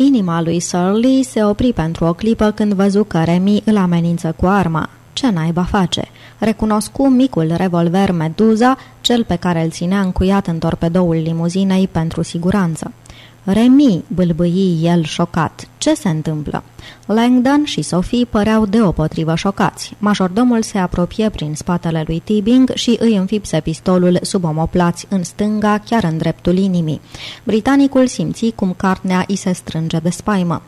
Inima lui Surly se opri pentru o clipă când văzu că Remy îl amenință cu arma. Ce naiba face? Recunoscu micul revolver Meduza, cel pe care îl ținea încuiat în torpedoul limuzinei pentru siguranță. Remi, bâlbâi el șocat. Ce se întâmplă? Langdon și Sophie păreau deopotrivă șocați. Majordomul se apropie prin spatele lui Tibing și îi înfipse pistolul sub omoplați în stânga, chiar în dreptul inimii. Britanicul simți cum carnea îi se strânge de spaimă.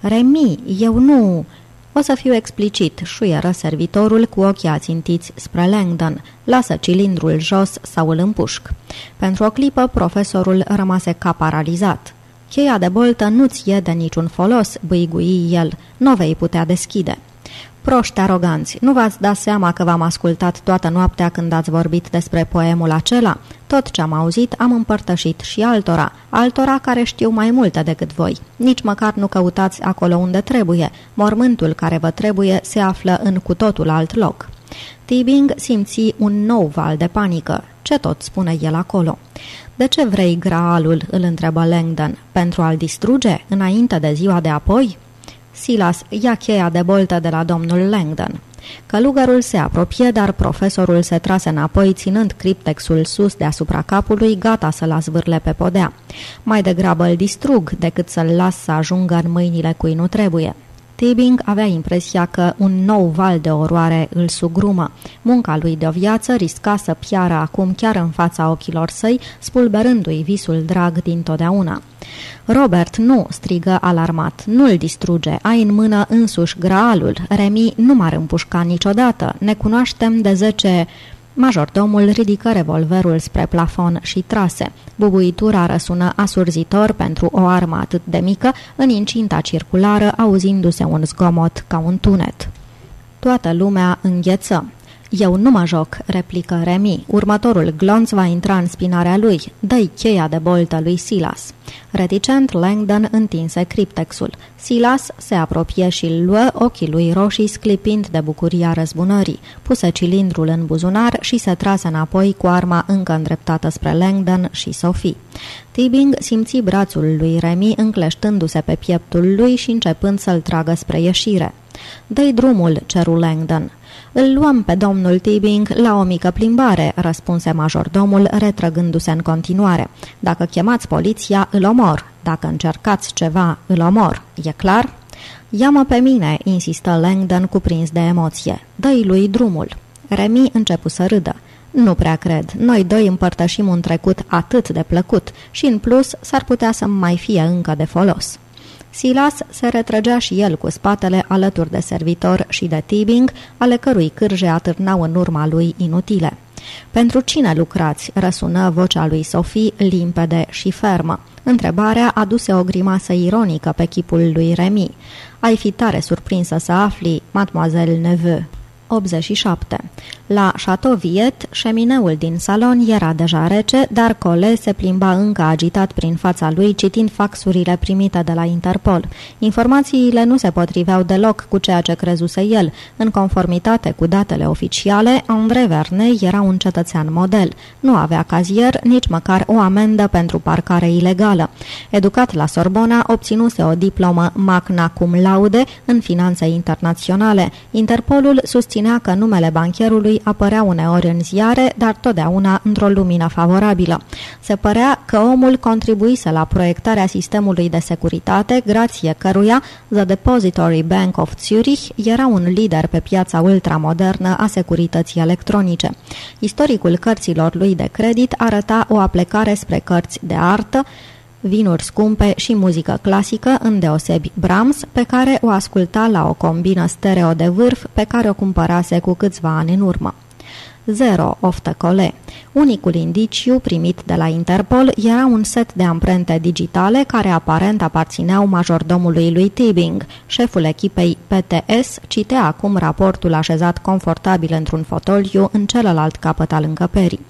Remi, eu nu... O să fiu explicit, șuieră servitorul cu ochii ațintiți spre Langdon. Lasă cilindrul jos sau îl împușc. Pentru o clipă, profesorul rămase ca paralizat. Cheia de boltă nu-ți e de niciun folos, băigui el, nu vei putea deschide. Proști aroganți, nu v-ați dat seama că v-am ascultat toată noaptea când ați vorbit despre poemul acela? Tot ce am auzit am împărtășit și altora, altora care știu mai multe decât voi. Nici măcar nu căutați acolo unde trebuie. Mormântul care vă trebuie se află în cu totul alt loc. Tibing simți un nou val de panică. Ce tot spune el acolo? De ce vrei graalul?" îl întrebă Langdon. Pentru a-l distruge, înainte de ziua de apoi?" Silas ia cheia de boltă de la domnul Langdon. Călugărul se apropie, dar profesorul se trase înapoi, ținând criptexul sus deasupra capului, gata să-l azvârle pe podea. Mai degrabă îl distrug decât să-l las să ajungă în mâinile cui nu trebuie. Tibing avea impresia că un nou val de oroare îl sugrumă. Munca lui de o viață risca să piară acum chiar în fața ochilor săi, spulberându-i visul drag din totdeauna. Robert, nu!" strigă alarmat. Nu-l distruge. Ai în mână însuși graalul. Remi nu m-ar împușca niciodată. Ne cunoaștem de zece... Majordomul ridică revolverul spre plafon și trase. Bubuitura răsună asurzitor pentru o armă atât de mică, în incinta circulară, auzindu-se un zgomot ca un tunet. Toată lumea îngheță. Eu nu mă joc, replică Remi. Următorul glonț va intra în spinarea lui. Dă-i cheia de boltă lui Silas. Reticent, Langdon întinse criptexul. Silas se apropie și îl luă ochii lui roșii sclipind de bucuria răzbunării. Puse cilindrul în buzunar și se trase înapoi cu arma încă îndreptată spre Langdon și Sophie. Tibing simți brațul lui Remi încleștându-se pe pieptul lui și începând să-l tragă spre ieșire. Dă-i drumul, ceru Langdon. Îl luăm pe domnul Tibing la o mică plimbare, răspunse majordomul, retrăgându-se în continuare. Dacă chemați poliția, îl omor. Dacă încercați ceva, îl omor. E clar? Ia-mă pe mine, insistă Langdon cuprins de emoție. Dă-i lui drumul. Remi începu să râdă. Nu prea cred. Noi doi împărtășim un trecut atât de plăcut și, în plus, s-ar putea să mai fie încă de folos. Silas se retrăgea și el cu spatele alături de servitor și de Tibing, ale cărui cârje atârnau în urma lui inutile. Pentru cine lucrați?" răsună vocea lui Sophie limpede și fermă. Întrebarea aduse o grimasă ironică pe chipul lui Remy. Ai fi tare surprinsă să afli, mademoiselle Neveu." 87. La Chateau Viet, șemineul din salon era deja rece, dar Cole se plimba încă agitat prin fața lui, citind faxurile primite de la Interpol. Informațiile nu se potriveau deloc cu ceea ce crezuse el. În conformitate cu datele oficiale, André Verne era un cetățean model. Nu avea cazier, nici măcar o amendă pentru parcare ilegală. Educat la Sorbona, obținuse o diplomă magna cum laude în finanțe internaționale. Interpolul susținea că numele bancherului apărea uneori în ziare, dar totdeauna într-o lumină favorabilă. Se părea că omul contribuise la proiectarea sistemului de securitate, grație căruia The Depository Bank of Zurich era un lider pe piața ultramodernă a securității electronice. Istoricul cărților lui de credit arăta o aplecare spre cărți de artă, vinuri scumpe și muzică clasică, îndeosebi Brahms, pe care o asculta la o combină stereo de vârf pe care o cumpărase cu câțiva ani în urmă. 0. Oftă cole. Unicul indiciu primit de la Interpol era un set de amprente digitale care aparent aparțineau majordomului lui Tibing. Șeful echipei PTS citea acum raportul așezat confortabil într-un fotoliu în celălalt capăt al încăperii.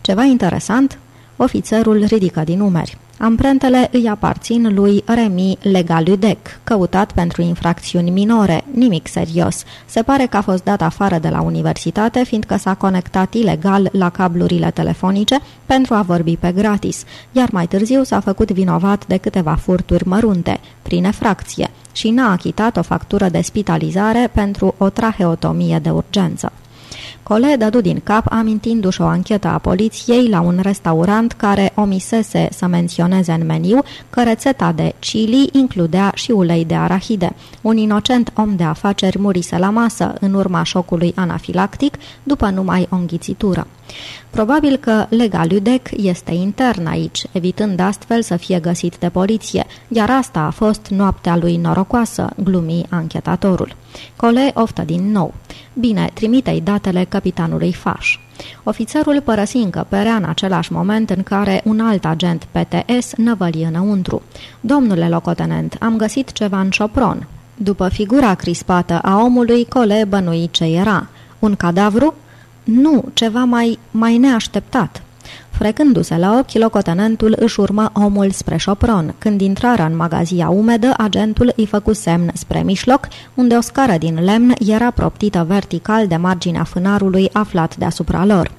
Ceva interesant? Ofițerul ridică din numeri. Amprentele îi aparțin lui Remi Legaludec, căutat pentru infracțiuni minore, nimic serios. Se pare că a fost dat afară de la universitate, fiindcă s-a conectat ilegal la cablurile telefonice pentru a vorbi pe gratis, iar mai târziu s-a făcut vinovat de câteva furturi mărunte, prin efracție, și n-a achitat o factură de spitalizare pentru o traheotomie de urgență. Cole dădu din cap amintindu-și o anchetă a poliției la un restaurant care omisese să menționeze în meniu că rețeta de chili includea și ulei de arahide. Un inocent om de afaceri murise la masă în urma șocului anafilactic după numai o înghițitură. Probabil că Lega Ludec este intern aici, evitând astfel să fie găsit de poliție, iar asta a fost noaptea lui norocoasă, glumi anchetatorul. Cole oftă din nou. Bine, trimite-i datele capitanului Faș. Ofițerul părăsi încăperea în același moment în care un alt agent PTS năvăli înăuntru. Domnule locotenent, am găsit ceva în șopron. După figura crispată a omului, Cole bănui ce era. Un cadavru? Nu, ceva mai, mai neașteptat. Frecându-se la ochi, locotenentul își urmă omul spre șopron. Când intrară în magazia umedă, agentul îi făcu semn spre mișloc, unde o scară din lemn era proptită vertical de marginea fânarului aflat deasupra lor.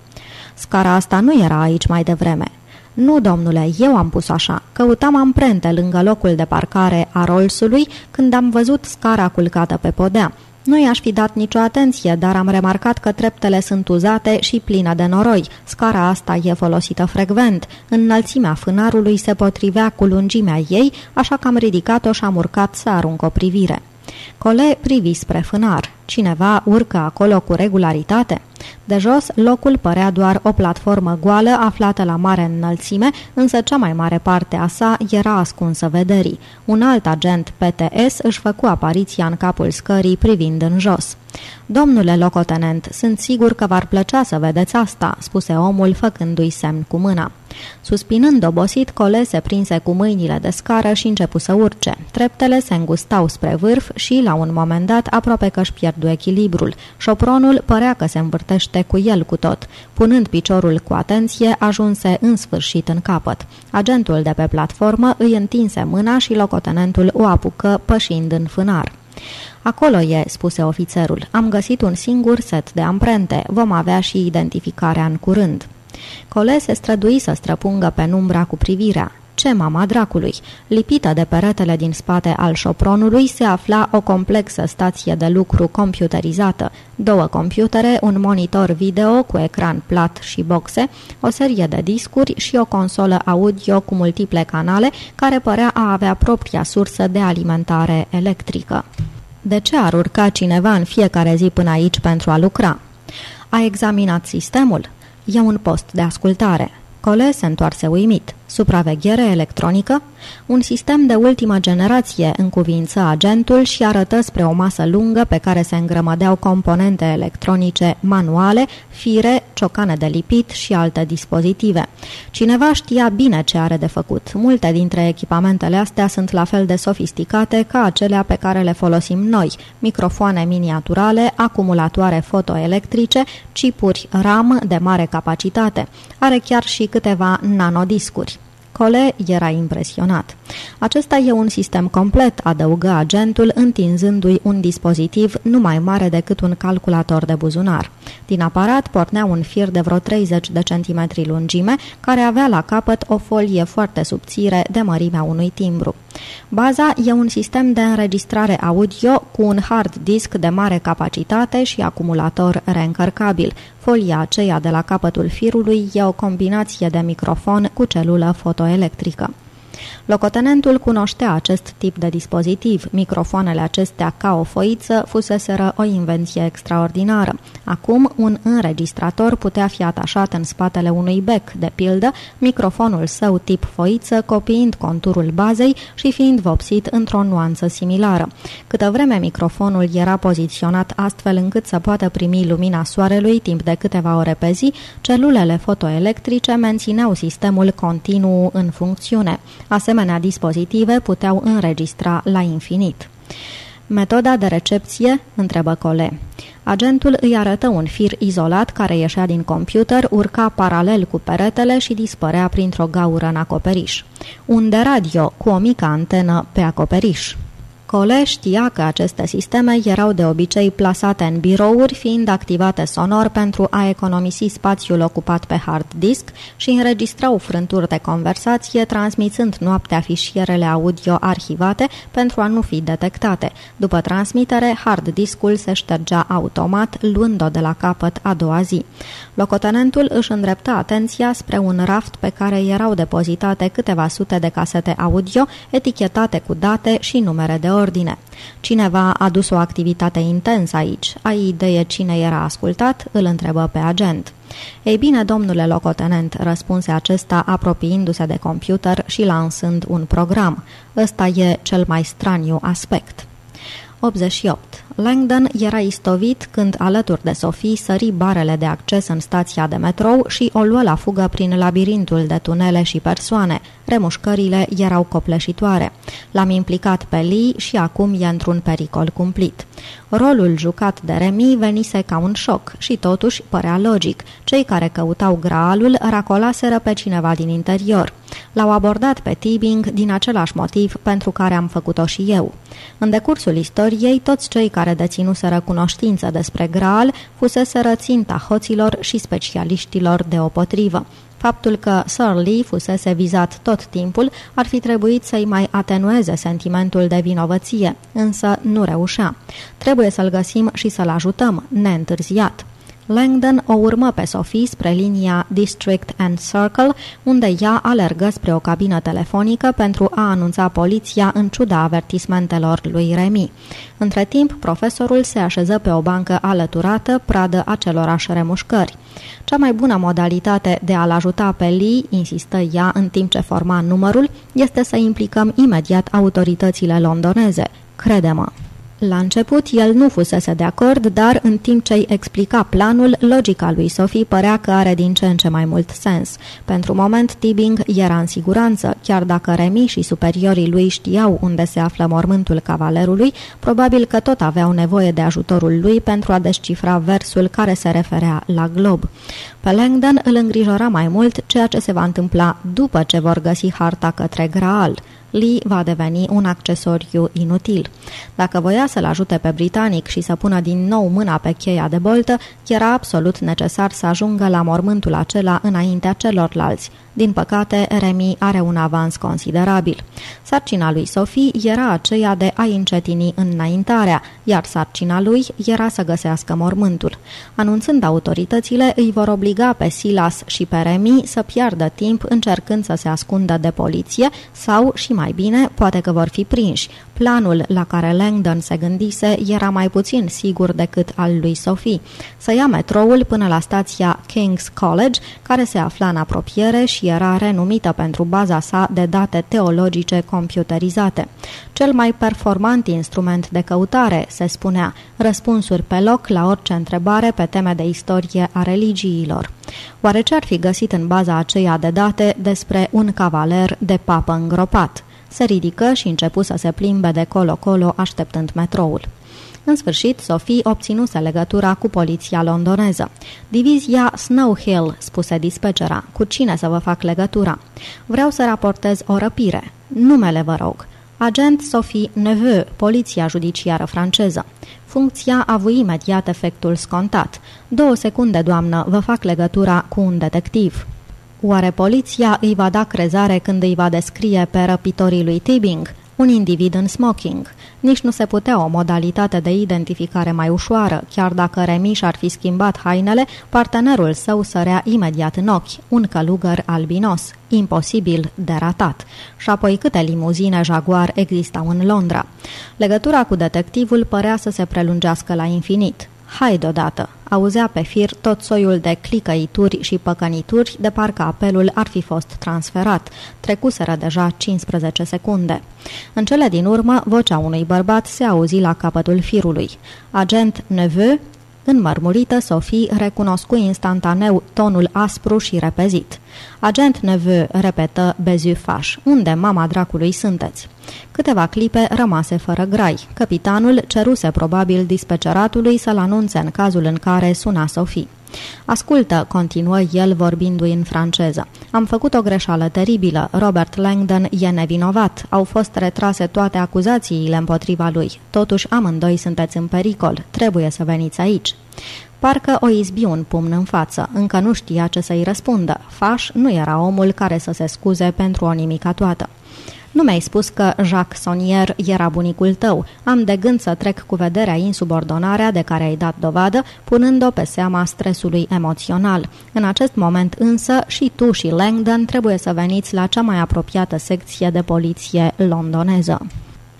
Scara asta nu era aici mai devreme. Nu, domnule, eu am pus așa. Căutam amprente lângă locul de parcare a Rollsului când am văzut scara culcată pe podea. Nu i-aș fi dat nicio atenție, dar am remarcat că treptele sunt uzate și plină de noroi. Scara asta e folosită frecvent. Înălțimea fânarului se potrivea cu lungimea ei, așa că am ridicat-o și am urcat să arunc o privire. Cole privi spre fânar. Cineva urcă acolo cu regularitate? De jos, locul părea doar o platformă goală aflată la mare înălțime, însă cea mai mare parte a sa era ascunsă vederii. Un alt agent PTS își făcu apariția în capul scării privind în jos. Domnule locotenent, sunt sigur că v-ar plăcea să vedeți asta," spuse omul făcându-i semn cu mâna. Suspinând obosit, Cole se prinse cu mâinile de scară și începu să urce. Treptele se îngustau spre vârf și, la un moment dat, aproape că își pierdu echilibrul. Șopronul părea că se învârtește cu el cu tot. Punând piciorul cu atenție, ajunse în sfârșit în capăt. Agentul de pe platformă îi întinse mâna și locotenentul o apucă pășind în fânar. Acolo e, spuse ofițerul. Am găsit un singur set de amprente. Vom avea și identificarea în curând. Cole se strădui să străpungă penumbra cu privirea. Ce mama dracului? Lipită de peretele din spate al șopronului se afla o complexă stație de lucru computerizată, două computere, un monitor video cu ecran plat și boxe, o serie de discuri și o consolă audio cu multiple canale care părea a avea propria sursă de alimentare electrică. De ce ar urca cineva în fiecare zi până aici pentru a lucra? A examinat sistemul? E un post de ascultare. Cole se întoarse uimit. Supraveghere electronică? Un sistem de ultimă generație, în cuvință agentul și arătă spre o masă lungă pe care se îngrămădeau componente electronice manuale, fire, ciocane de lipit și alte dispozitive. Cineva știa bine ce are de făcut. Multe dintre echipamentele astea sunt la fel de sofisticate ca acelea pe care le folosim noi, microfoane miniaturale, acumulatoare fotoelectrice, chipuri RAM de mare capacitate. Are chiar și câteva nanodiscuri. Cole era impresionat. Acesta e un sistem complet, adăugă agentul, întinzându-i un dispozitiv nu mai mare decât un calculator de buzunar. Din aparat pornea un fir de vreo 30 de centimetri lungime, care avea la capăt o folie foarte subțire de mărimea unui timbru. Baza e un sistem de înregistrare audio cu un hard disk de mare capacitate și acumulator reîncărcabil. Folia aceea de la capătul firului e o combinație de microfon cu celulă fotoelectrică. Locotenentul cunoștea acest tip de dispozitiv. Microfoanele acestea ca o foiță fuseseră o invenție extraordinară. Acum, un înregistrator putea fi atașat în spatele unui bec, de pildă, microfonul său tip foiță, copiind conturul bazei și fiind vopsit într-o nuanță similară. Câtă vreme microfonul era poziționat astfel încât să poată primi lumina soarelui timp de câteva ore pe zi, celulele fotoelectrice mențineau sistemul continuu în funcțiune. Asemenea dispozitive puteau înregistra la infinit. Metoda de recepție? întrebă Cole. Agentul îi arătă un fir izolat care ieșea din computer, urca paralel cu peretele și dispărea printr-o gaură în acoperiș. Un de radio cu o mică antenă pe acoperiș. Cole știa că aceste sisteme erau de obicei plasate în birouri, fiind activate sonor pentru a economisi spațiul ocupat pe hard disk și înregistrau frânturi de conversație, transmițând noaptea fișierele audio arhivate pentru a nu fi detectate. După transmitere, hard discul se ștergea automat, luând-o de la capăt a doua zi. Locotenentul își îndrepta atenția spre un raft pe care erau depozitate câteva sute de casete audio, etichetate cu date și numere de ordine. Cineva a dus o activitate intensă aici. Ai idee cine era ascultat? Îl întrebă pe agent. Ei bine, domnule locotenent, răspunse acesta apropiindu-se de computer și lansând un program. Ăsta e cel mai straniu aspect. 88. Langdon era istovit când, alături de Sophie, sări barele de acces în stația de metrou și o luă la fugă prin labirintul de tunele și persoane. Remușcările erau copleșitoare. L-am implicat pe Lee și acum e într-un pericol cumplit. Rolul jucat de Remy venise ca un șoc și totuși părea logic. Cei care căutau graalul racolaseră pe cineva din interior. L-au abordat pe Tibing din același motiv pentru care am făcut-o și eu. În decursul istoriei, toți cei care deținuseră cunoștință despre Graal fuseseră ținta hoților și specialiștilor de opotrivă. Faptul că Sir Lee fusese vizat tot timpul ar fi trebuit să-i mai atenueze sentimentul de vinovăție, însă nu reușea. Trebuie să-l găsim și să-l ajutăm, neîntârziat. Langdon o urmă pe Sophie spre linia District and Circle, unde ea alergă spre o cabină telefonică pentru a anunța poliția în ciuda avertismentelor lui Remy. Între timp, profesorul se așeză pe o bancă alăturată, pradă acelorași remușcări. Cea mai bună modalitate de a-l ajuta pe Lee, insistă ea în timp ce forma numărul, este să implicăm imediat autoritățile londoneze. Crede-mă! La început, el nu fusese de acord, dar în timp ce îi explica planul, logica lui Sophie părea că are din ce în ce mai mult sens. Pentru moment, Tibing era în siguranță, chiar dacă Remy și superiorii lui știau unde se află mormântul cavalerului, probabil că tot aveau nevoie de ajutorul lui pentru a descifra versul care se referea la glob. Pe Langdon îl îngrijora mai mult ceea ce se va întâmpla după ce vor găsi harta către Graal. Lee va deveni un accesoriu inutil. Dacă voia să-l ajute pe britanic și să pună din nou mâna pe cheia de boltă, era absolut necesar să ajungă la mormântul acela înaintea celorlalți. Din păcate, Remy are un avans considerabil. Sarcina lui Sophie era aceea de a încetini înaintarea, iar sarcina lui era să găsească mormântul. Anunțând autoritățile, îi vor obliga pe Silas și pe Remy să piardă timp încercând să se ascundă de poliție sau, și mai bine, poate că vor fi prinși. Planul la care Langdon se gândise era mai puțin sigur decât al lui Sophie. Să ia metroul până la stația King's College, care se afla în apropiere și era renumită pentru baza sa de date teologice computerizate. Cel mai performant instrument de căutare, se spunea, răspunsuri pe loc la orice întrebare pe teme de istorie a religiilor. Oare ce ar fi găsit în baza aceea de date despre un cavaler de papă îngropat? Se ridică și începu să se plimbe de colo-colo așteptând metroul. În sfârșit, Sophie obținuse legătura cu poliția londoneză. Divizia Snow Hill, spuse dispecera. Cu cine să vă fac legătura? Vreau să raportez o răpire. Numele, vă rog. Agent Sophie Neveu, poliția judiciară franceză. Funcția a avut imediat efectul scontat. Două secunde, doamnă, vă fac legătura cu un detectiv. Oare poliția îi va da crezare când îi va descrie pe răpitorii lui Tibing? Un individ în smoking. Nici nu se putea o modalitate de identificare mai ușoară, chiar dacă Remiș ar fi schimbat hainele, partenerul său sărea imediat în ochi, un călugăr albinos, imposibil de ratat. Și apoi câte limuzine Jaguar existau în Londra. Legătura cu detectivul părea să se prelungească la infinit. Hai deodată! Auzea pe fir tot soiul de clicăituri și păcănituri, de parcă apelul ar fi fost transferat. Trecuseră deja 15 secunde. În cele din urmă, vocea unui bărbat se auzi la capătul firului. Agent Neveu Înmărmurită, Sophie recunoscu instantaneu tonul aspru și repezit. Agent Neveu, repetă Bezufaș, unde mama dracului sunteți? Câteva clipe rămase fără grai. Capitanul ceruse probabil dispeceratului să-l anunțe în cazul în care suna Sophie. Ascultă, continuă el vorbindu-i în franceză. Am făcut o greșeală teribilă. Robert Langdon e nevinovat. Au fost retrase toate acuzațiile împotriva lui. Totuși amândoi sunteți în pericol. Trebuie să veniți aici. Parcă o izbi un pumn în față. Încă nu știa ce să-i răspundă. Faș nu era omul care să se scuze pentru o nimica toată. Nu mi-ai spus că Jacques Sonier era bunicul tău. Am de gând să trec cu vederea insubordonarea de care ai dat dovadă, punând-o pe seama stresului emoțional. În acest moment însă și tu și Langdon trebuie să veniți la cea mai apropiată secție de poliție londoneză.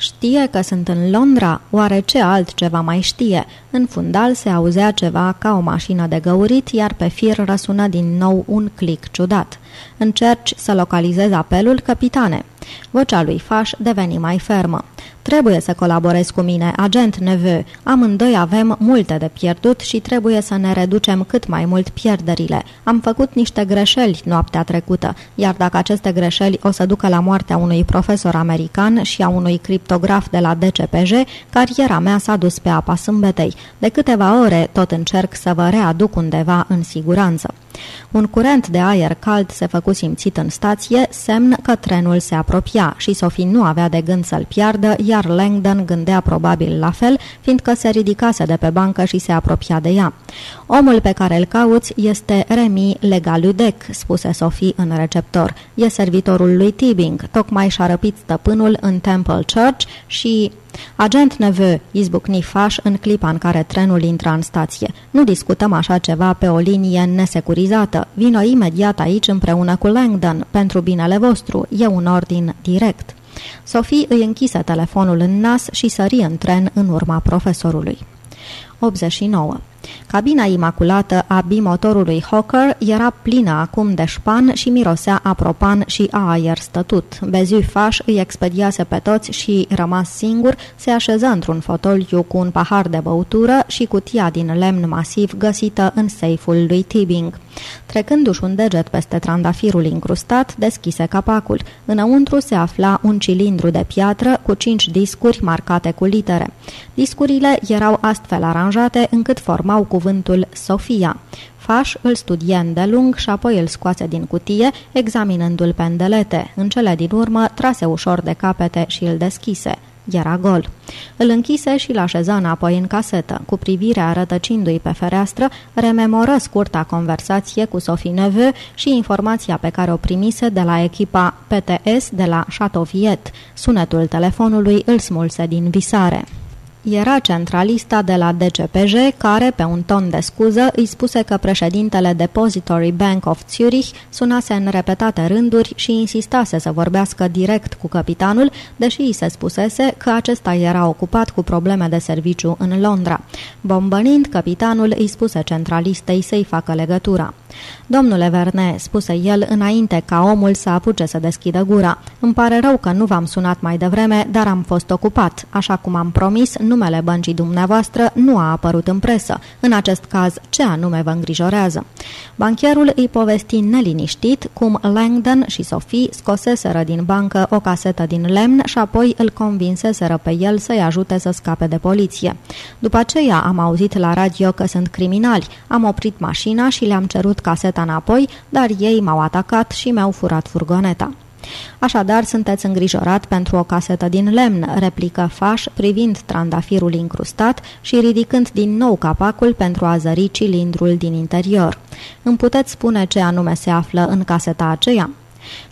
Știe că sunt în Londra? Oare ce altceva mai știe? În fundal se auzea ceva ca o mașină de găurit, iar pe fir răsună din nou un clic ciudat. Încerci să localizezi apelul, capitane. Vocea lui Faș deveni mai fermă. Trebuie să colaborezi cu mine, agent Neveu. Amândoi avem multe de pierdut și trebuie să ne reducem cât mai mult pierderile. Am făcut niște greșeli noaptea trecută, iar dacă aceste greșeli o să ducă la moartea unui profesor american și a unui criptograf de la DCPJ, cariera mea s-a dus pe apa sâmbetei. De câteva ore tot încerc să vă readuc undeva în siguranță. Un curent de aer cald se făcu simțit în stație, semn că trenul se apropia și Sophie nu avea de gând să-l piardă, iar Langdon gândea probabil la fel, fiindcă se ridicase de pe bancă și se apropia de ea. Omul pe care îl cauți este Remy Legaludec, spuse Sophie în receptor. E servitorul lui Tibing, tocmai și-a răpit stăpânul în Temple Church și... Agent Neveu, izbucni faș în clipa în care trenul intra în stație. Nu discutăm așa ceva pe o linie nesecurizată. Vino imediat aici împreună cu Langdon, pentru binele vostru. E un ordin direct. Sophie îi închise telefonul în nas și sări în tren în urma profesorului. 89. Cabina imaculată a bimotorului Hawker era plină acum de șpan și mirosea a propan și a aer stătut. Beziu Faș îi expediase pe toți și, rămas singur, se așeză într-un fotoliu cu un pahar de băutură și cutia din lemn masiv găsită în seiful lui Tibing. Trecându-și un deget peste trandafirul incrustat, deschise capacul. Înăuntru se afla un cilindru de piatră cu cinci discuri marcate cu litere. Discurile erau astfel aranjate încât formau cuvântul Sofia. Faș îl studie îndelung și apoi îl scoase din cutie, examinându-l pe îndelete. În cele din urmă, trase ușor de capete și îl deschise. Era gol. Îl închise și l așeză înapoi în casetă. Cu privirea rătăcindu-i pe fereastră, rememoră scurta conversație cu Sophie Neveu și informația pe care o primise de la echipa PTS de la Chateauviet. Sunetul telefonului îl smulse din visare. Era centralista de la DCPJ care, pe un ton de scuză, îi spuse că președintele Depository Bank of Zurich sunase în repetate rânduri și insistase să vorbească direct cu capitanul, deși îi se spusese că acesta era ocupat cu probleme de serviciu în Londra. Bombănind, capitanul îi spuse centralistei să-i facă legătura. Domnule Verne, spuse el înainte ca omul să apuce să deschidă gura. Îmi pare rău că nu v-am sunat mai devreme, dar am fost ocupat. Așa cum am promis, numele băncii dumneavoastră nu a apărut în presă. În acest caz, ce anume vă îngrijorează? Bancherul îi povesti neliniștit cum Langdon și Sophie scoseseră din bancă o casetă din lemn și apoi îl convinseseră pe el să-i ajute să scape de poliție. După aceea am auzit la radio că sunt criminali. Am oprit mașina și le-am cerut caseta înapoi, dar ei m-au atacat și mi-au furat furgoneta. Așadar, sunteți îngrijorat pentru o casetă din lemn, replică Faș, privind trandafirul incrustat și ridicând din nou capacul pentru a zări cilindrul din interior. Îmi puteți spune ce anume se află în caseta aceea?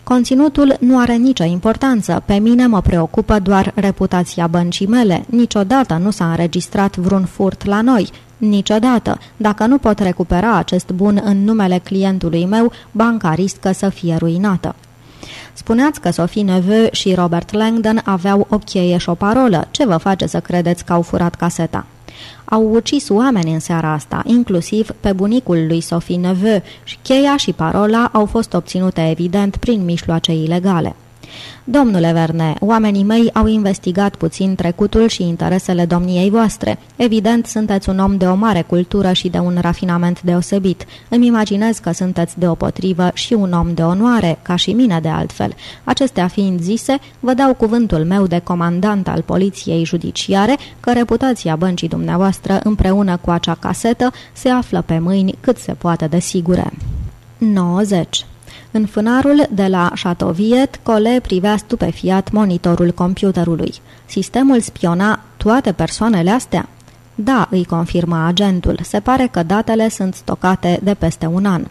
Conținutul nu are nicio importanță. Pe mine mă preocupă doar reputația băncii mele. Niciodată nu s-a înregistrat vreun furt la noi. Niciodată. Dacă nu pot recupera acest bun în numele clientului meu, banca riscă să fie ruinată. Spuneați că Sophie Neveu și Robert Langdon aveau o cheie și o parolă. Ce vă face să credeți că au furat caseta? Au ucis oameni în seara asta, inclusiv pe bunicul lui Sophie Neveu și cheia și parola au fost obținute evident prin mișloace ilegale. Domnule Verne, oamenii mei au investigat puțin trecutul și interesele domniei voastre. Evident, sunteți un om de o mare cultură și de un rafinament deosebit. Îmi imaginez că sunteți deopotrivă și un om de onoare, ca și mine de altfel. Acestea fiind zise, vă dau cuvântul meu de comandant al poliției judiciare că reputația băncii dumneavoastră împreună cu acea casetă se află pe mâini cât se poate de sigure. 90. În fânarul de la Chateauviet, Cole privea stupefiat monitorul computerului. Sistemul spiona toate persoanele astea? Da, îi confirma agentul. Se pare că datele sunt stocate de peste un an.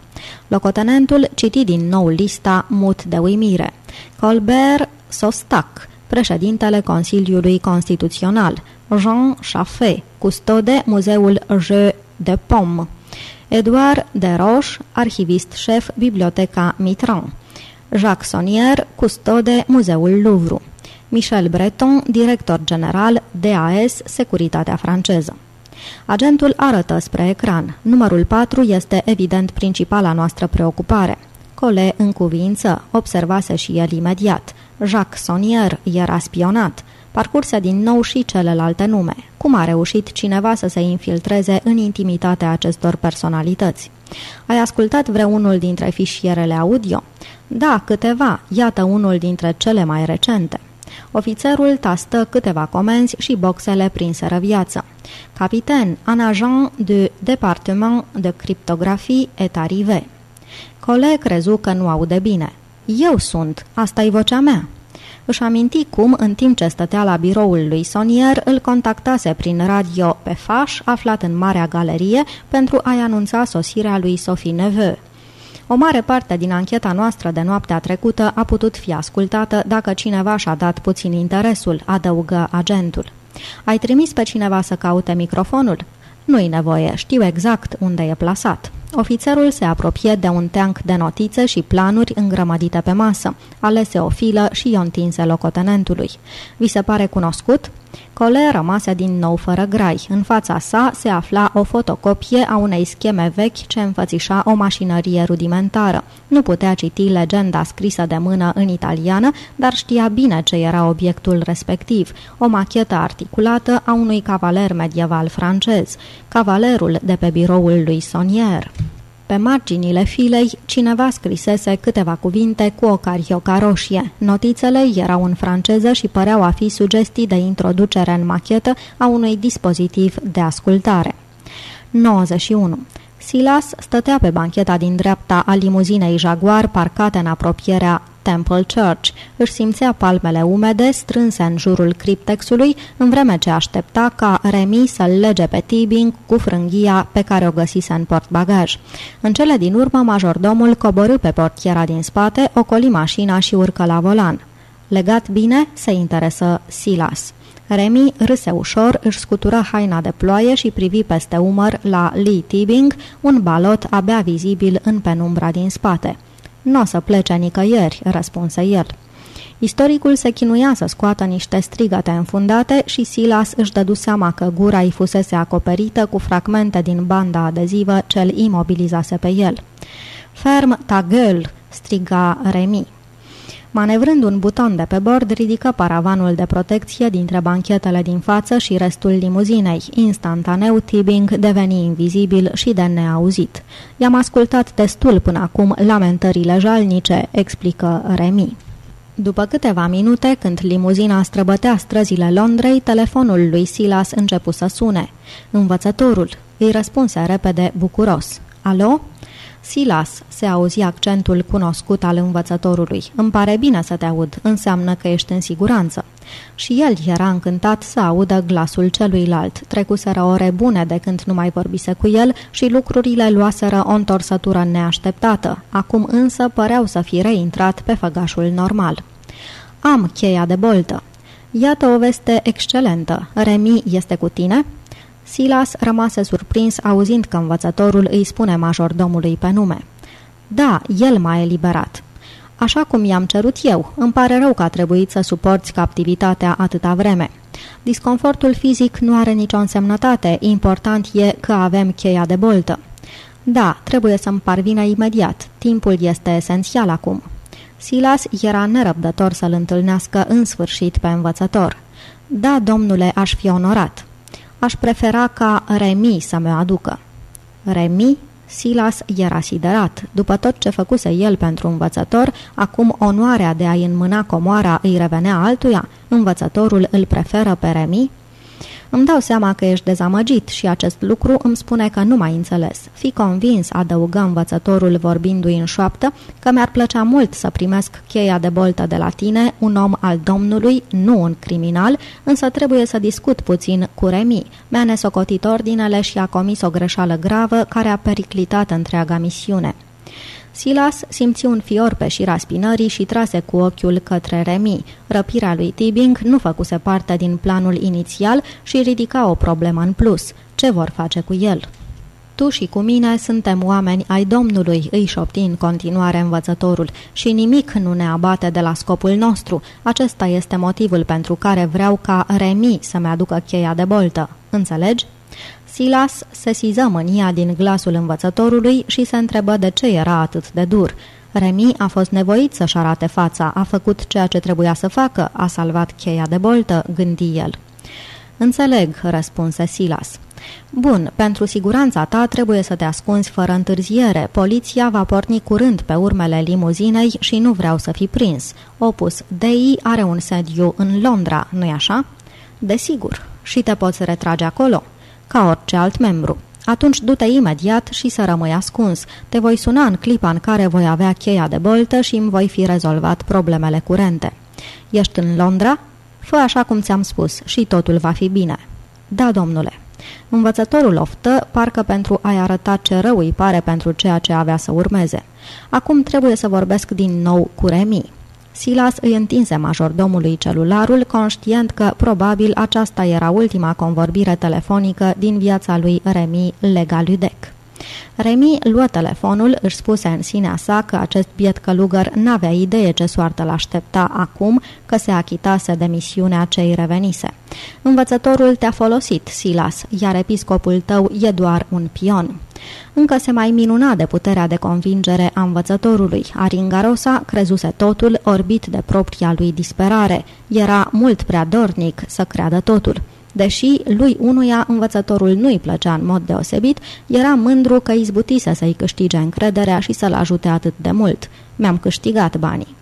Locotenentul citi din nou lista mut de uimire. Colbert Sostac, președintele Consiliului Constituțional. Jean Chaffet, custode Muzeul Jeu de Pomme. Edouard Deroche, arhivist șef Biblioteca Mitran, Jacques Sonnier, custode Muzeul Louvre, Michel Breton, director general DAS Securitatea franceză. Agentul arătă spre ecran. Numărul 4 este evident principala noastră preocupare. Cole în cuvință, observase și el imediat. Jacques Sonnier era spionat parcurse din nou și celelalte nume. Cum a reușit cineva să se infiltreze în intimitatea acestor personalități? Ai ascultat vreunul dintre fișierele audio? Da, câteva. Iată unul dintre cele mai recente. Ofițerul tastă câteva comenzi și boxele prinseră viață. Capitaine, un agent de Departement de Cryptographie est arrivé. Cole crezu că nu aude bine. Eu sunt, asta e vocea mea. Își aminti cum, în timp ce stătea la biroul lui Sonier, îl contactase prin radio pe Faș, aflat în Marea Galerie, pentru a-i anunța sosirea lui Sophie Neveu. O mare parte din ancheta noastră de noaptea trecută a putut fi ascultată dacă cineva și-a dat puțin interesul, adăugă agentul. Ai trimis pe cineva să caute microfonul? Nu-i nevoie, știu exact unde e plasat. Ofițerul se apropie de un teanc de notițe și planuri îngrămădite pe masă. Alese o filă și i-o întinse locotenentului. Vi se pare cunoscut? Cole rămase din nou fără grai. În fața sa se afla o fotocopie a unei scheme vechi ce înfățișa o mașinărie rudimentară. Nu putea citi legenda scrisă de mână în italiană, dar știa bine ce era obiectul respectiv, o machetă articulată a unui cavaler medieval francez, cavalerul de pe biroul lui Sonier. Pe marginile filei, cineva scrisese câteva cuvinte cu o carioca roșie. Notițele erau în franceză și păreau a fi sugestii de introducere în machetă a unui dispozitiv de ascultare. 91. Silas stătea pe bancheta din dreapta a limuzinei Jaguar parcate în apropierea Temple Church. Își simțea palmele umede strânse în jurul criptexului, în vreme ce aștepta ca Remi să-l lege pe Tibing cu frânghia pe care o găsise în portbagaj. În cele din urmă, majordomul coborâ pe portiera din spate, ocoli mașina și urcă la volan. Legat bine, se interesă Silas. Remi râse ușor, își scutură haina de ploaie și privi peste umăr la Lee Tibing, un balot abia vizibil în penumbra din spate. Nu o să plece nicăieri, răspunse el. Istoricul se chinuia să scoată niște strigăte înfundate și Silas își dădu seama că gura îi fusese acoperită cu fragmente din banda adezivă ce îl imobilizase pe el. Ferm ta gueule!" striga Remi. Manevrând un buton de pe bord, ridică paravanul de protecție dintre banchetele din față și restul limuzinei. Instantaneu, Tibing deveni invizibil și de neauzit. I-am ascultat destul până acum lamentările jalnice, explică Remi. După câteva minute, când limuzina străbătea străzile Londrei, telefonul lui Silas începu să sune. Învățătorul îi răspunse repede bucuros. Alo? Silas, se auzi accentul cunoscut al învățătorului. Îmi pare bine să te aud, înseamnă că ești în siguranță. Și el era încântat să audă glasul celuilalt. Trecuseră ore bune de când nu mai vorbise cu el și lucrurile luaseră o întorsătură neașteptată. Acum însă păreau să fi reintrat pe făgașul normal. Am cheia de boltă. Iată o veste excelentă. Remi este cu tine?" Silas rămase surprins auzind că învățătorul îi spune majordomului pe nume. Da, el m-a eliberat. Așa cum i-am cerut eu, îmi pare rău că a trebuit să suporți captivitatea atâta vreme. Disconfortul fizic nu are nicio însemnătate, important e că avem cheia de boltă. Da, trebuie să-mi parvină imediat, timpul este esențial acum. Silas era nerăbdător să-l întâlnească în sfârșit pe învățător. Da, domnule, aș fi onorat. Aș prefera ca Remi să mă aducă. Remi? Silas era siderat. După tot ce făcuse el pentru învățător, acum onoarea de a-i înmâna comoara îi revenea altuia? Învățătorul îl preferă pe Remi? Îmi dau seama că ești dezamăgit și acest lucru îmi spune că nu mai înțeles. Fi convins, adăugă învățătorul vorbindu-i în șoaptă, că mi-ar plăcea mult să primesc cheia de boltă de la tine, un om al Domnului, nu un criminal, însă trebuie să discut puțin cu Remi. Mi-a nesocotit ordinele și a comis o greșeală gravă care a periclitat întreaga misiune. Silas simți un fior pe șira spinării și trase cu ochiul către Remi. Răpirea lui Tibing nu făcuse parte din planul inițial și ridica o problemă în plus. Ce vor face cu el? Tu și cu mine suntem oameni ai Domnului, îi șopti în continuare învățătorul, și nimic nu ne abate de la scopul nostru. Acesta este motivul pentru care vreau ca Remi să-mi aducă cheia de boltă. Înțelegi? Silas se siză mânia din glasul învățătorului și se întrebă de ce era atât de dur. Remi a fost nevoit să-și arate fața, a făcut ceea ce trebuia să facă, a salvat cheia de boltă, gândi el. Înțeleg, răspunse Silas. Bun, pentru siguranța ta trebuie să te ascunzi fără întârziere. Poliția va porni curând pe urmele limuzinei și nu vreau să fii prins. Opus Dei are un sediu în Londra, nu-i așa? Desigur. Și te poți retrage acolo? Ca orice alt membru. Atunci du-te imediat și să rămâi ascuns. Te voi suna în clipa în care voi avea cheia de boltă și îmi voi fi rezolvat problemele curente. Ești în Londra? Fă așa cum ți-am spus și totul va fi bine. Da, domnule. Învățătorul oftă, parcă pentru a-i arăta ce rău îi pare pentru ceea ce avea să urmeze. Acum trebuie să vorbesc din nou cu Remi. Silas îi întinse majordomului celularul, conștient că probabil aceasta era ultima convorbire telefonică din viața lui Remi Legaludec. Remi luă telefonul, își spuse în sinea sa că acest biet călugăr n-avea idee ce soartă l-aștepta acum că se achitase de misiunea ce îi revenise. Învățătorul te-a folosit, Silas, iar episcopul tău e doar un pion. Încă se mai minuna de puterea de convingere a învățătorului. Aringarosa crezuse totul orbit de propria lui disperare. Era mult prea dornic să creadă totul. Deși lui unuia învățătorul nu-i plăcea în mod deosebit, era mândru că izbutise să-i câștige încrederea și să-l ajute atât de mult. Mi-am câștigat banii.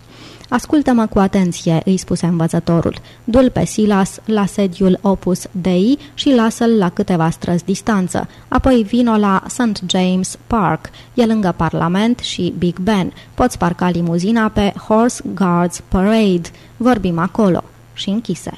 Ascultă-mă cu atenție, îi spuse învățătorul. Dul pe Silas la sediul Opus Dei și lasă-l la câteva străzi distanță. Apoi vino la St. James Park, e lângă Parlament și Big Ben. Poți parca limuzina pe Horse Guards Parade. Vorbim acolo. Și închise.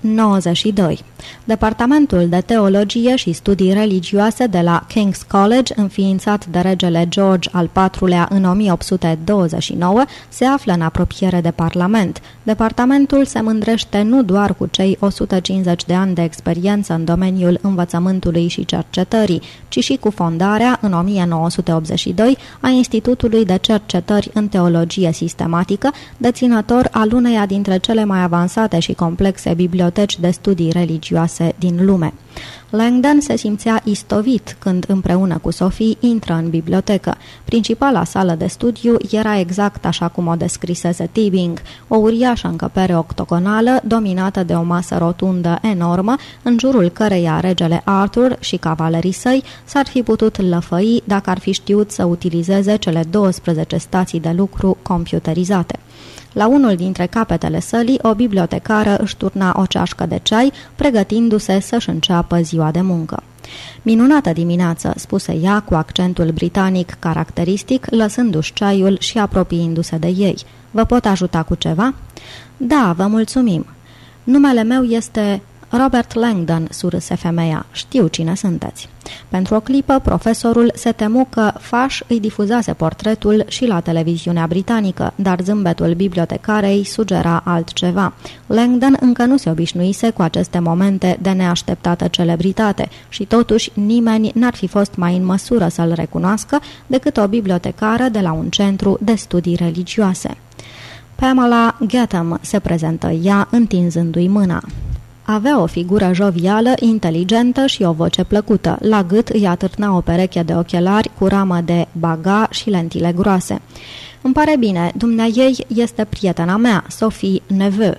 92. Departamentul de Teologie și Studii Religioase de la King's College, înființat de regele George al IV-lea în 1829, se află în apropiere de Parlament. Departamentul se mândrește nu doar cu cei 150 de ani de experiență în domeniul învățământului și cercetării, ci și cu fondarea, în 1982, a Institutului de Cercetări în Teologie Sistematică, deținător al uneia dintre cele mai avansate și complexe biblioteci de studii religioase din lume. Langdon se simțea istovit când împreună cu Sophie intră în bibliotecă. Principala sală de studiu era exact așa cum o descrisese Tibing, o uriașă încăpere octogonală dominată de o masă rotundă enormă, în jurul căreia regele Arthur și cavalerii săi s-ar fi putut lăfăi dacă ar fi știut să utilizeze cele 12 stații de lucru computerizate. La unul dintre capetele sălii, o bibliotecară își turna o ceașcă de ceai, pregătindu-se să-și înceapă ziua de muncă. Minunată dimineață, spuse ea cu accentul britanic caracteristic, lăsându-și ceaiul și apropiindu-se de ei. Vă pot ajuta cu ceva? Da, vă mulțumim. Numele meu este Robert Langdon, surâse femeia. Știu cine sunteți. Pentru o clipă, profesorul se temu că Faș îi difuzase portretul și la televiziunea britanică, dar zâmbetul bibliotecarei sugera altceva. Langdon încă nu se obișnuise cu aceste momente de neașteptată celebritate și totuși nimeni n-ar fi fost mai în măsură să-l recunoască decât o bibliotecară de la un centru de studii religioase. Pamela Gatham se prezentă ea întinzându-i mâna. Avea o figură jovială, inteligentă și o voce plăcută. La gât îi atârna o pereche de ochelari cu ramă de baga și lentile groase. Îmi pare bine, dumnea ei este prietena mea, Sophie Neveu.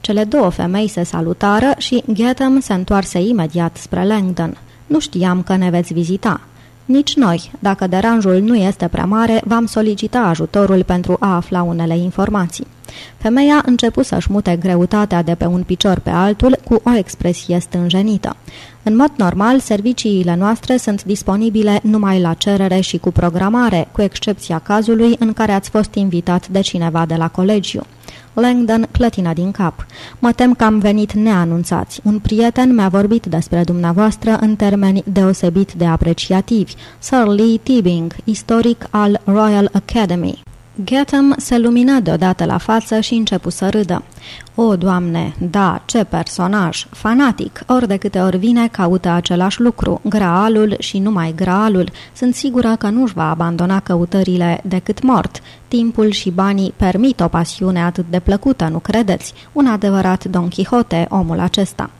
Cele două femei se salutară și Getham se întoarse imediat spre Langdon. Nu știam că ne veți vizita. Nici noi, dacă deranjul nu este prea mare, v-am solicita ajutorul pentru a afla unele informații. Femeia început să-și mute greutatea de pe un picior pe altul cu o expresie stânjenită. În mod normal, serviciile noastre sunt disponibile numai la cerere și cu programare, cu excepția cazului în care ați fost invitat de cineva de la colegiu. Langdon clătina din cap. Mă tem că am venit neanunțați. Un prieten mi-a vorbit despre dumneavoastră în termeni deosebit de apreciativi. Sir Lee Tibing, istoric al Royal Academy. Getham se lumină deodată la față și începu să râdă. O, Doamne, da, ce personaj! Fanatic, ori de câte ori vine, caută același lucru, graalul și numai graalul. Sunt sigură că nu-și va abandona căutările decât mort. Timpul și banii permit o pasiune atât de plăcută, nu credeți? Un adevărat Don Quixote, omul acesta.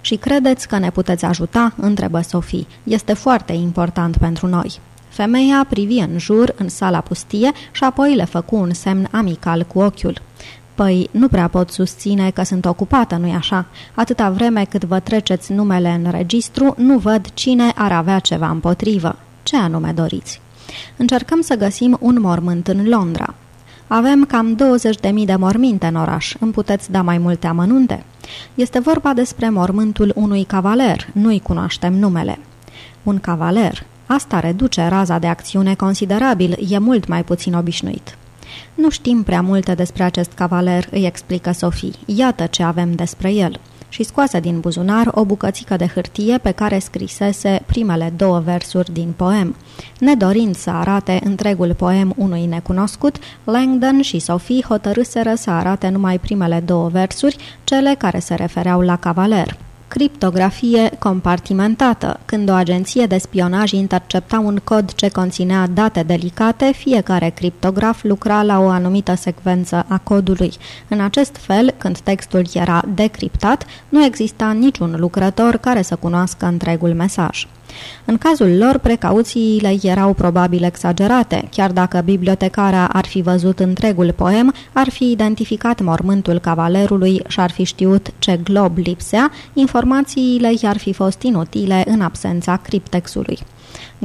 Și credeți că ne puteți ajuta?" întrebă Sofie. Este foarte important pentru noi." Femeia privi în jur, în sala pustie, și apoi le făcu un semn amical cu ochiul. Păi, nu prea pot susține că sunt ocupată, nu-i așa? Atâta vreme cât vă treceți numele în registru, nu văd cine ar avea ceva împotrivă. Ce anume doriți? Încercăm să găsim un mormânt în Londra. Avem cam 20.000 de morminte în oraș. Îmi puteți da mai multe amănunte? Este vorba despre mormântul unui cavaler. Nu-i cunoaștem numele. Un cavaler. Asta reduce raza de acțiune considerabil, e mult mai puțin obișnuit. Nu știm prea multe despre acest cavaler, îi explică Sofie. Iată ce avem despre el. Și scoase din buzunar o bucățică de hârtie pe care scrisese primele două versuri din poem. Nedorind să arate întregul poem unui necunoscut, Langdon și Sophie hotărâseră să arate numai primele două versuri, cele care se refereau la cavaler. Criptografie compartimentată. Când o agenție de spionaj intercepta un cod ce conținea date delicate, fiecare criptograf lucra la o anumită secvență a codului. În acest fel, când textul era decriptat, nu exista niciun lucrător care să cunoască întregul mesaj. În cazul lor, precauțiile erau probabil exagerate. Chiar dacă bibliotecara ar fi văzut întregul poem, ar fi identificat mormântul cavalerului și ar fi știut ce glob lipsea, informațiile i-ar fi fost inutile în absența criptexului.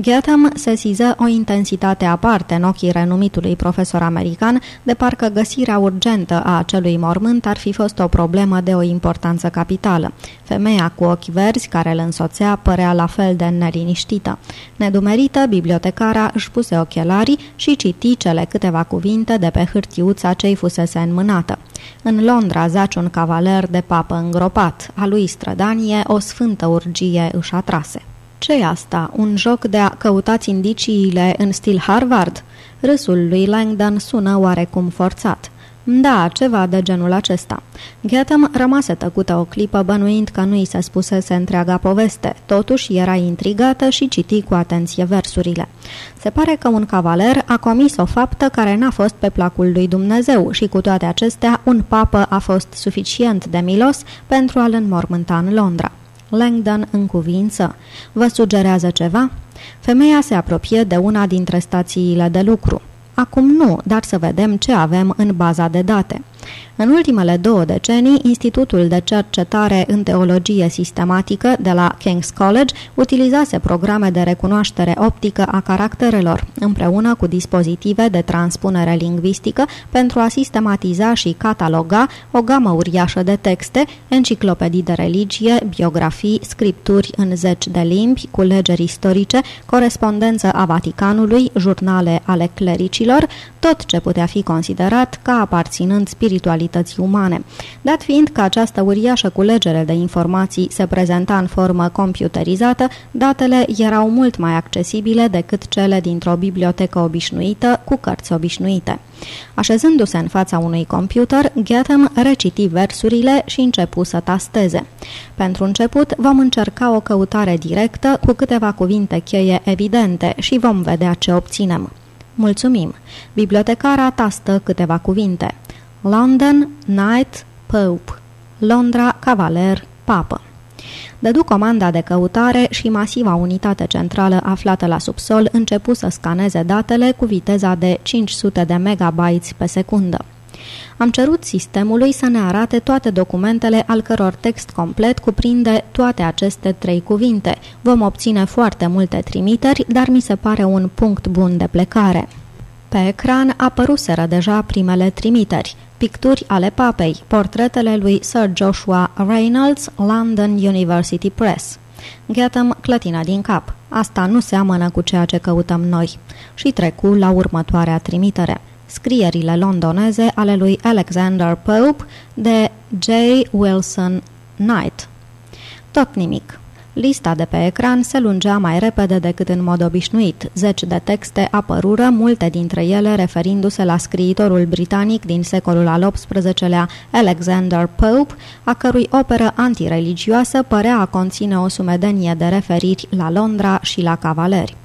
Getham sesiză o intensitate aparte în ochii renumitului profesor american, de parcă găsirea urgentă a acelui mormânt ar fi fost o problemă de o importanță capitală. Femeia cu ochi verzi care îl însoțea părea la fel de neliniștită. Nedumerită, bibliotecara își puse ochelarii și citi cele câteva cuvinte de pe hârtiuța ce-i fusese înmânată. În Londra zaci un cavaler de papă îngropat. A lui strădanie o sfântă urgie își atrase ce e asta? Un joc de a căutați indiciile în stil Harvard? Râsul lui Langdon sună oarecum forțat. Da, ceva de genul acesta. Getham rămase tăcută o clipă bănuind că nu i se spusese întreaga poveste. Totuși era intrigată și citi cu atenție versurile. Se pare că un cavaler a comis o faptă care n-a fost pe placul lui Dumnezeu și cu toate acestea un papă a fost suficient de milos pentru a-l înmormânta în Londra. Langdon în cuvință. Vă sugerează ceva? Femeia se apropie de una dintre stațiile de lucru. Acum nu, dar să vedem ce avem în baza de date. În ultimele două decenii, Institutul de Cercetare în Teologie Sistematică de la King's College utilizase programe de recunoaștere optică a caracterelor, împreună cu dispozitive de transpunere lingvistică pentru a sistematiza și cataloga o gamă uriașă de texte, enciclopedii de religie, biografii, scripturi în zeci de limbi, culegeri istorice, corespondență a Vaticanului, jurnale ale clericilor, tot ce putea fi considerat ca aparținând spiritualității umane. Dat fiind că această uriașă culegere de informații se prezenta în formă computerizată, datele erau mult mai accesibile decât cele dintr-o bibliotecă obișnuită cu cărți obișnuite. Așezându-se în fața unui computer, Getham reciti versurile și începu să tasteze. Pentru început, vom încerca o căutare directă cu câteva cuvinte cheie evidente și vom vedea ce obținem. Mulțumim. Bibliotecara tastă câteva cuvinte. London, Knight, Pope. Londra, Cavaler, papă. Dădu comanda de căutare și masiva unitate centrală aflată la subsol începu să scaneze datele cu viteza de 500 de megabytes pe secundă. Am cerut sistemului să ne arate toate documentele al căror text complet cuprinde toate aceste trei cuvinte. Vom obține foarte multe trimiteri, dar mi se pare un punct bun de plecare. Pe ecran apăruseră deja primele trimiteri picturi ale papei, portretele lui Sir Joshua Reynolds, London University Press. Gheatăm clătina din cap. Asta nu seamănă cu ceea ce căutăm noi. Și trecu la următoarea trimitere. Scrierile londoneze ale lui Alexander Pope de J. Wilson Knight. Tot nimic. Lista de pe ecran se lungea mai repede decât în mod obișnuit. Zeci de texte apărură, multe dintre ele referindu-se la scriitorul britanic din secolul al XVIII-lea, Alexander Pope, a cărui operă antireligioasă părea a conține o sumedenie de referiri la Londra și la cavaleri.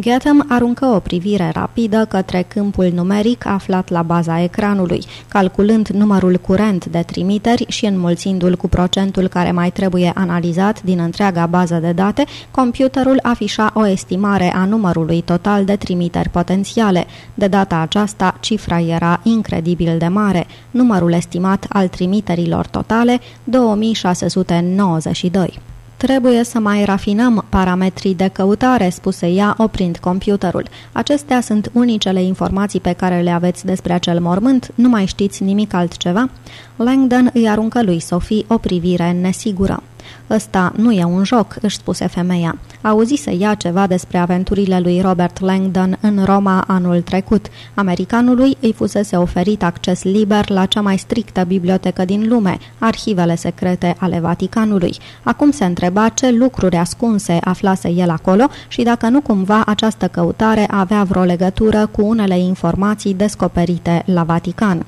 Getham aruncă o privire rapidă către câmpul numeric aflat la baza ecranului, calculând numărul curent de trimiteri și înmulțindu-l cu procentul care mai trebuie analizat din întreaga bază de date, computerul afișa o estimare a numărului total de trimiteri potențiale. De data aceasta, cifra era incredibil de mare. Numărul estimat al trimiterilor totale, 2692. Trebuie să mai rafinăm parametrii de căutare, spuse ea, oprind computerul. Acestea sunt unicele informații pe care le aveți despre acel mormânt, nu mai știți nimic altceva? Langdon îi aruncă lui Sophie o privire nesigură. Ăsta nu e un joc, își spuse femeia. Auzise ea ceva despre aventurile lui Robert Langdon în Roma anul trecut. Americanului îi fusese oferit acces liber la cea mai strictă bibliotecă din lume, arhivele secrete ale Vaticanului. Acum se întreba ce lucruri ascunse aflase el acolo și dacă nu cumva această căutare avea vreo legătură cu unele informații descoperite la Vatican.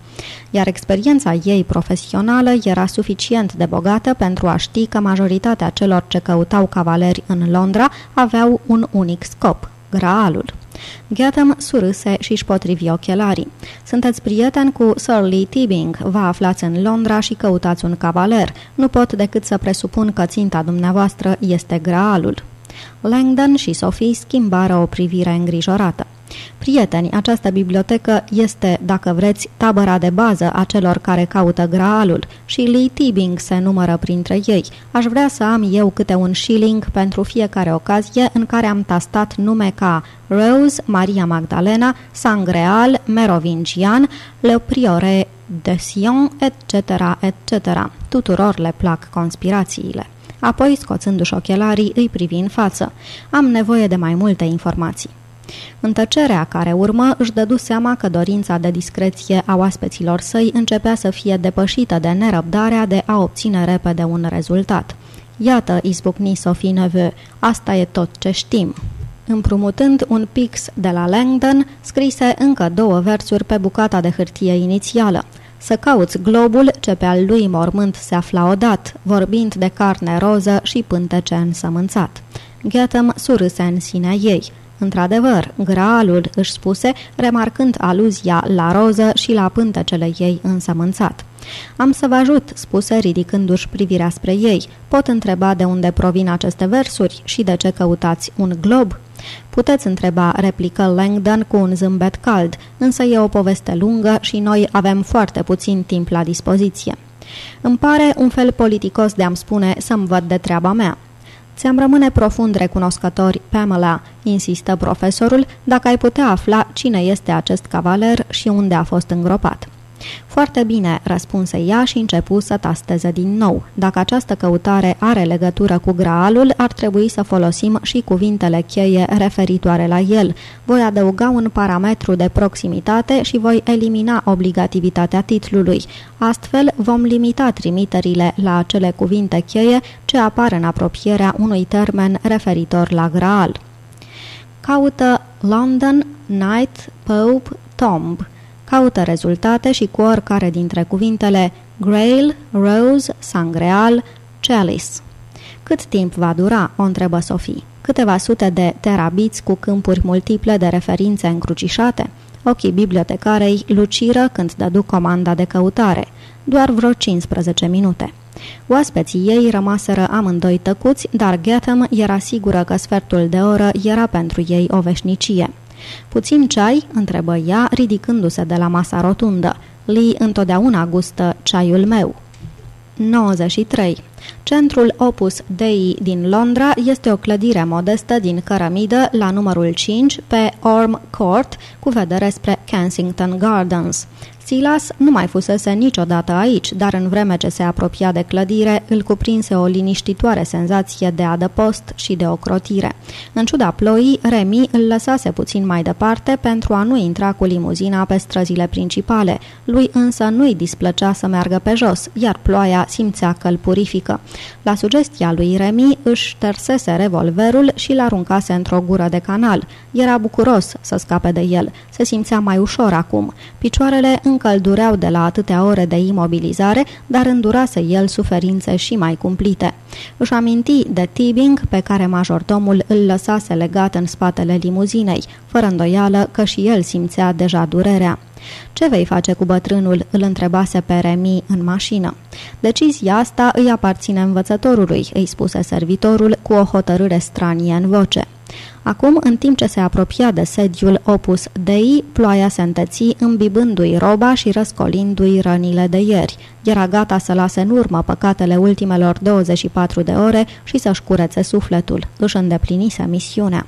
Iar experiența ei profesională era suficient de bogată pentru a ști că majoritatea celor ce căutau cavaleri în Londra aveau un unic scop, graalul. Gheatham surâse și își potrivi ochelarii. Sunteți prieten cu Sir Lee Tibing, vă aflați în Londra și căutați un cavaler. Nu pot decât să presupun că ținta dumneavoastră este graalul. Langdon și Sophie schimbară o privire îngrijorată. Prieteni, această bibliotecă este, dacă vreți, tabăra de bază a celor care caută graalul și Lee Tibing se numără printre ei. Aș vrea să am eu câte un shilling pentru fiecare ocazie în care am tastat nume ca Rose, Maria Magdalena, Sangreal, Merovingian, Le Priore de Sion, etc., etc. Tuturor le plac conspirațiile. Apoi, scoțându-și ochelarii, îi privi în față. Am nevoie de mai multe informații. În tăcerea care urmă își dădu seama că dorința de discreție a oaspeților săi începea să fie depășită de nerăbdarea de a obține repede un rezultat. Iată, izbucni Sophie Neveu, asta e tot ce știm. Împrumutând un pix de la Langdon, scrise încă două versuri pe bucata de hârtie inițială. Să cauți globul ce pe al lui mormânt se afla odat, vorbind de carne roză și pântece însămânțat. Ghetem surâse în sinea ei. Într-adevăr, graalul își spuse, remarcând aluzia la roză și la pântecele ei însămânțat. Am să vă ajut, spuse ridicându-și privirea spre ei. Pot întreba de unde provin aceste versuri și de ce căutați un glob? Puteți întreba, replică Langdon cu un zâmbet cald, însă e o poveste lungă și noi avem foarte puțin timp la dispoziție. Îmi pare un fel politicos de a-mi spune să-mi văd de treaba mea. Ți-am rămâne profund recunoscători, Pamela, insistă profesorul, dacă ai putea afla cine este acest cavaler și unde a fost îngropat. Foarte bine, răspunse ea și începu să tasteze din nou. Dacă această căutare are legătură cu graalul, ar trebui să folosim și cuvintele cheie referitoare la el. Voi adăuga un parametru de proximitate și voi elimina obligativitatea titlului. Astfel, vom limita trimiterile la acele cuvinte cheie ce apar în apropierea unui termen referitor la graal. Caută London, Night, Pope, Tomb caută rezultate și cu oricare dintre cuvintele Grail, Rose, Sangreal, Chalice. Cât timp va dura? o întrebă Sophie. Câteva sute de terabiți cu câmpuri multiple de referințe încrucișate? Ochii bibliotecarei luciră când dădu comanda de căutare. Doar vreo 15 minute. Oaspeții ei rămaseră amândoi tăcuți, dar Gatham era sigură că sfertul de oră era pentru ei o veșnicie. Puțin ceai?" întrebă ea, ridicându-se de la masa rotundă. Lee întotdeauna gustă ceaiul meu." 93. Centrul Opus Dei din Londra este o clădire modestă din cărămidă la numărul 5 pe Orm Court cu vedere spre Kensington Gardens. Silas nu mai fusese niciodată aici, dar în vreme ce se apropia de clădire, îl cuprinse o liniștitoare senzație de adăpost și de ocrotire. În ciuda ploii, Remi îl lăsase puțin mai departe pentru a nu intra cu limuzina pe străzile principale. Lui însă nu-i displăcea să meargă pe jos, iar ploaia simțea că îl purifică. La sugestia lui Remi își ștersese revolverul și l-aruncase într-o gură de canal. Era bucuros să scape de el. Se simțea mai ușor acum. Picioarele încă îl dureau de la atâtea ore de imobilizare, dar îndurase el suferințe și mai cumplite. Își aminti de Tibing, pe care majordomul îl lăsase legat în spatele limuzinei, fără îndoială că și el simțea deja durerea. Ce vei face cu bătrânul?" îl întrebase pe Remi în mașină. Decizia asta îi aparține învățătorului," îi spuse servitorul cu o hotărâre stranie în voce. Acum, în timp ce se apropia de sediul Opus Dei, ploaia se întăți, îmbibându-i roba și răscolindu-i rănile de ieri. Era gata să lase în urmă păcatele ultimelor 24 de ore și să-și curețe sufletul. Își îndeplinise misiunea.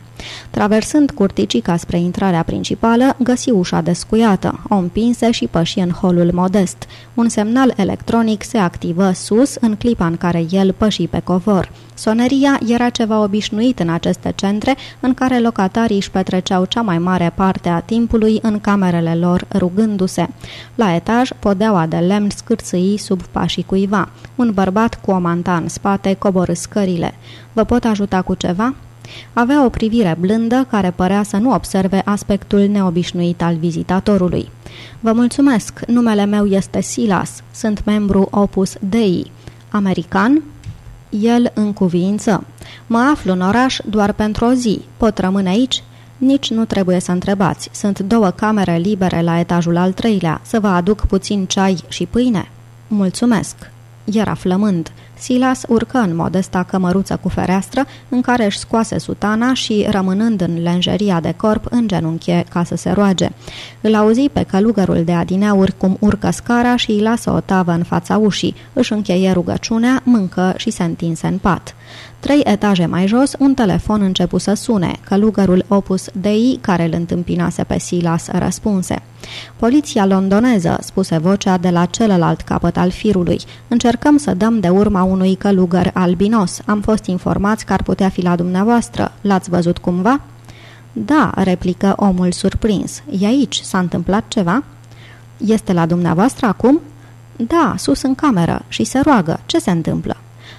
Traversând curticica spre intrarea principală, găsi ușa descuiată. O împinse și păși în holul modest. Un semnal electronic se activă sus în clipa în care el păși pe covor. Soneria era ceva obișnuit în aceste centre, în care locatarii își petreceau cea mai mare parte a timpului în camerele lor rugându-se. La etaj, podeaua de lemn scârțâi sub pașii cuiva. Un bărbat cu o manta în spate coborâ scările. Vă pot ajuta cu ceva?" Avea o privire blândă care părea să nu observe aspectul neobișnuit al vizitatorului. Vă mulțumesc, numele meu este Silas, sunt membru Opus Dei. American? El în cuvință. Mă aflu în oraș doar pentru o zi. Pot rămâne aici? Nici nu trebuie să întrebați. Sunt două camere libere la etajul al treilea. Să vă aduc puțin ceai și pâine? Mulțumesc. Era flămând. Silas urcă în modesta cămăruță cu fereastră, în care își scoase sutana și, rămânând în lenjeria de corp, în genunchie ca să se roage. Îl auzi pe călugărul de adineauri cum urcă scara și îi lasă o tavă în fața ușii, își încheie rugăciunea, mâncă și se întinse în pat. Trei etaje mai jos, un telefon începu să sune. Călugărul Opus Dei, care îl întâmpinase pe Silas, răspunse. Poliția londoneză, spuse vocea de la celălalt capăt al firului. Încercăm să dăm de urma unui călugăr albinos. Am fost informați că ar putea fi la dumneavoastră. L-ați văzut cumva? Da, replică omul surprins. E aici, s-a întâmplat ceva? Este la dumneavoastră acum? Da, sus în cameră și se roagă. Ce se întâmplă?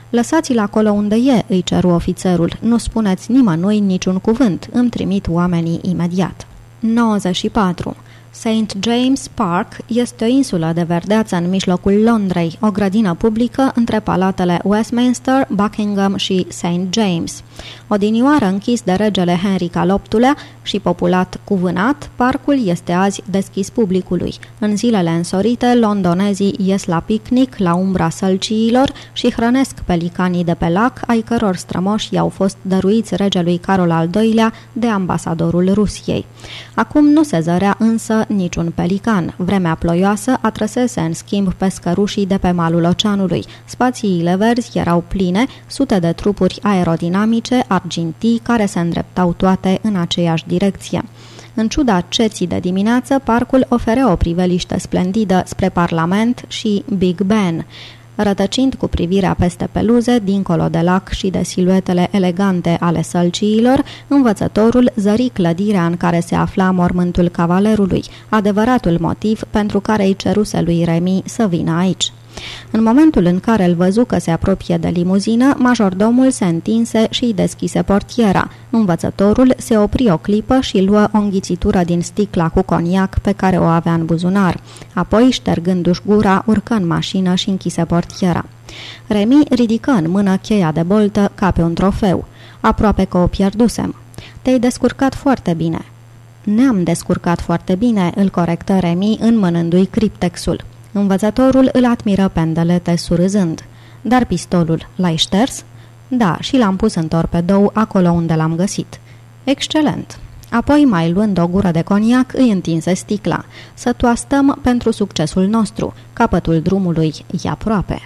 Lăsați-l acolo unde e, îi ceru ofițerul. Nu spuneți nimănui niciun cuvânt. Îmi trimit oamenii imediat. 94. St. James Park este o insulă de verdeață în mijlocul Londrei, o grădină publică între palatele Westminster, Buckingham și St. James. Odinioară închis de regele Henry al VIII-lea și populat cu vânat, parcul este azi deschis publicului. În zilele însorite, londonezii ies la picnic la umbra sălciilor și hrănesc pelicanii de pe lac, ai căror strămoși i-au fost dăruiți regelui Carol al II-lea de ambasadorul Rusiei. Acum nu se zărea însă niciun pelican. Vremea ploioasă atrăsese în schimb pescărușii de pe malul oceanului. Spațiile verzi erau pline, sute de trupuri aerodinamice, argintii, care se îndreptau toate în aceeași direcție. În ciuda ceții de dimineață, parcul oferea o priveliște splendidă spre Parlament și Big Ben. Rătăcind cu privirea peste peluze, dincolo de lac și de siluetele elegante ale sălciilor, învățătorul zări clădirea în care se afla mormântul cavalerului, adevăratul motiv pentru care îi ceruse lui Remi să vină aici. În momentul în care îl văzu că se apropie de limuzină, majordomul se întinse și îi deschise portiera. Învățătorul se opri o clipă și luă o înghițitură din sticla cu coniac pe care o avea în buzunar. Apoi, ștergându-și gura, urcă în mașină și închise portiera. Remi ridică în mână cheia de boltă ca pe un trofeu. Aproape că o pierdusem. Te-ai descurcat foarte bine. Ne-am descurcat foarte bine, îl corectă Remi înmânându-i criptexul. Învățătorul îl admiră pendelete surâzând. Dar pistolul l-ai șters? Da, și l-am pus în torpedou acolo unde l-am găsit. Excelent! Apoi, mai luând o gură de coniac, îi întinse sticla. Să toastăm pentru succesul nostru. Capătul drumului e aproape.